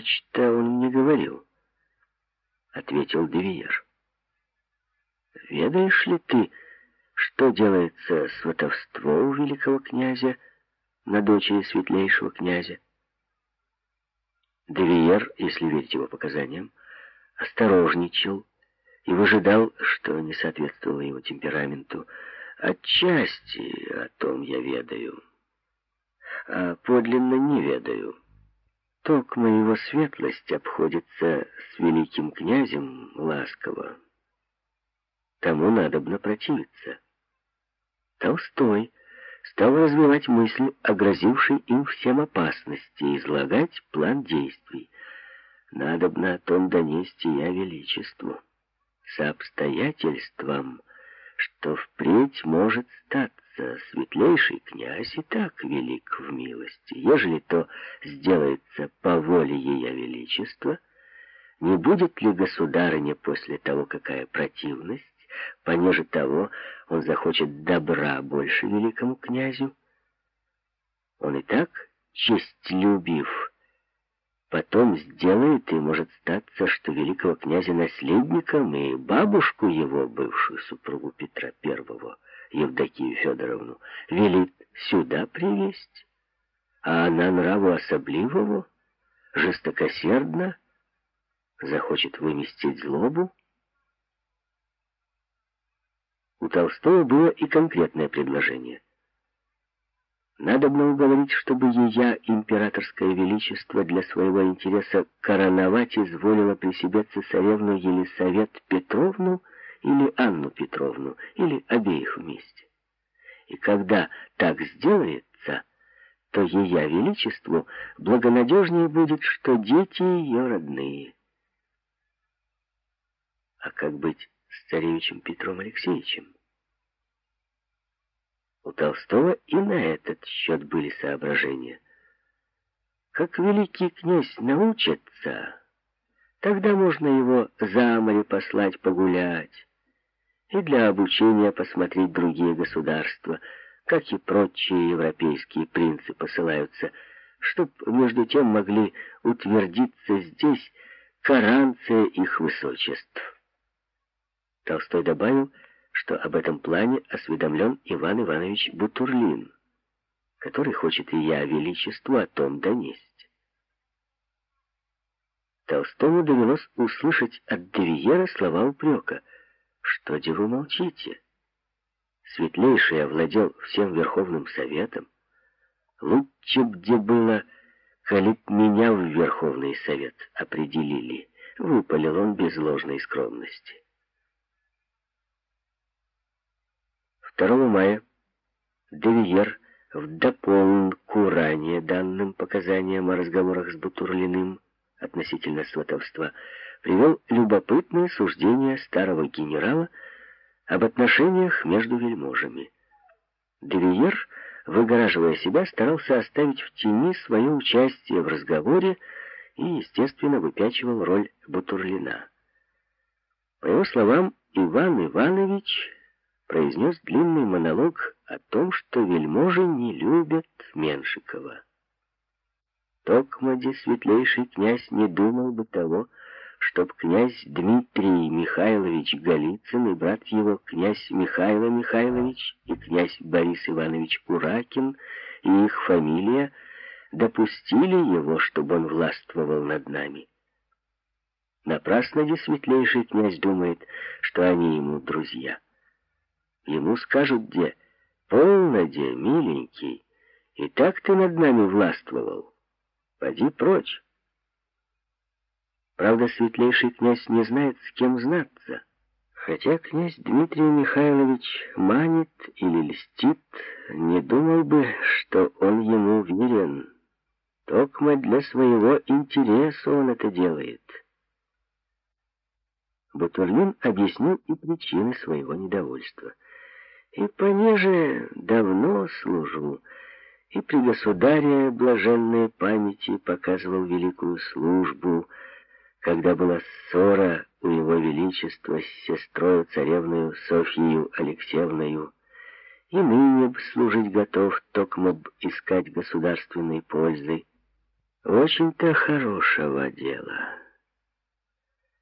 нечто он не говорил, — ответил Девиер. Ведаешь ли ты, что делается сватовство у великого князя на дочери светлейшего князя? Девиер, если верить его показаниям, осторожничал и выжидал, что не соответствовало его темпераменту. Отчасти о том я ведаю, а подлинно не ведаю. Только моего светлость обходится с великим князем ласково. Тому надобно противиться. Толстой стал развивать мысль о грозившей им всем опасности излагать план действий. Надобно о том донести я величеству, с обстоятельством, что впредь может статься светлейший князь и так велик в милости. Ежели то сделается по воле ее величества, не будет ли государыня после того, какая противность, понеже того он захочет добра больше великому князю? Он и так, честь любив, потом сделает, и может статься, что великого князя наследником и бабушку его, бывшую супругу Петра Первого, Евдокию Федоровну, велит сюда привезть, а она нраву особливого, жестокосердно, захочет выместить злобу. У Толстого было и конкретное предложение — надо было уговорить, чтобы ее императорское величество для своего интереса короновать изволило при себе цесаревну Елисавет Петровну или Анну Петровну, или обеих вместе. И когда так сделается, то ее величеству благонадежнее будет, что дети ее родные. А как быть с царевичем Петром Алексеевичем? У Толстого и на этот счет были соображения. Как великий князь научится, тогда можно его за море послать погулять и для обучения посмотреть другие государства, как и прочие европейские принцы посылаются, чтоб между тем могли утвердиться здесь коранцы их высочеств. Толстой добавил, что об этом плане осведомлен Иван Иванович Бутурлин, который хочет и я величеству о том донести. Толстому довелось услышать от Девиера слова упрека. «Что де вы молчите? Светлейший овладел всем Верховным Советом. Лучше б где было, коли меня в Верховный Совет определили», — выпалил он без ложной скромности. 2 мая Девиер в дополнку ранее данным показаниям о разговорах с Бутурлиным относительно сватовства привел любопытное суждение старого генерала об отношениях между вельможами. Девиер, выгораживая себя, старался оставить в тени свое участие в разговоре и, естественно, выпячивал роль Бутурлина. По его словам, Иван Иванович произнес длинный монолог о том, что вельможи не любят Меншикова. Токмаде светлейший князь не думал бы того, чтоб князь Дмитрий Михайлович Голицын и брат его князь Михаил Михайлович и князь Борис Иванович Куракин и их фамилия допустили его, чтобы он властвовал над нами. Напрасно де светлейший князь думает, что они ему друзья. Ему скажут, где, полно, где, миленький, и так ты над нами властвовал. Поди прочь. Правда, светлейший князь не знает, с кем знаться. Хотя князь Дмитрий Михайлович манит или льстит, не думал бы, что он ему верен. Токмо для своего интереса он это делает. Бутурлин объяснил и причины своего недовольства — и понеже давно служу, и при государе блаженной памяти показывал великую службу, когда была ссора у его величества с сестрою царевною Софьею Алексеевною, и ныне б служить готов, токмо б искать государственной пользы. очень-то хорошего дела.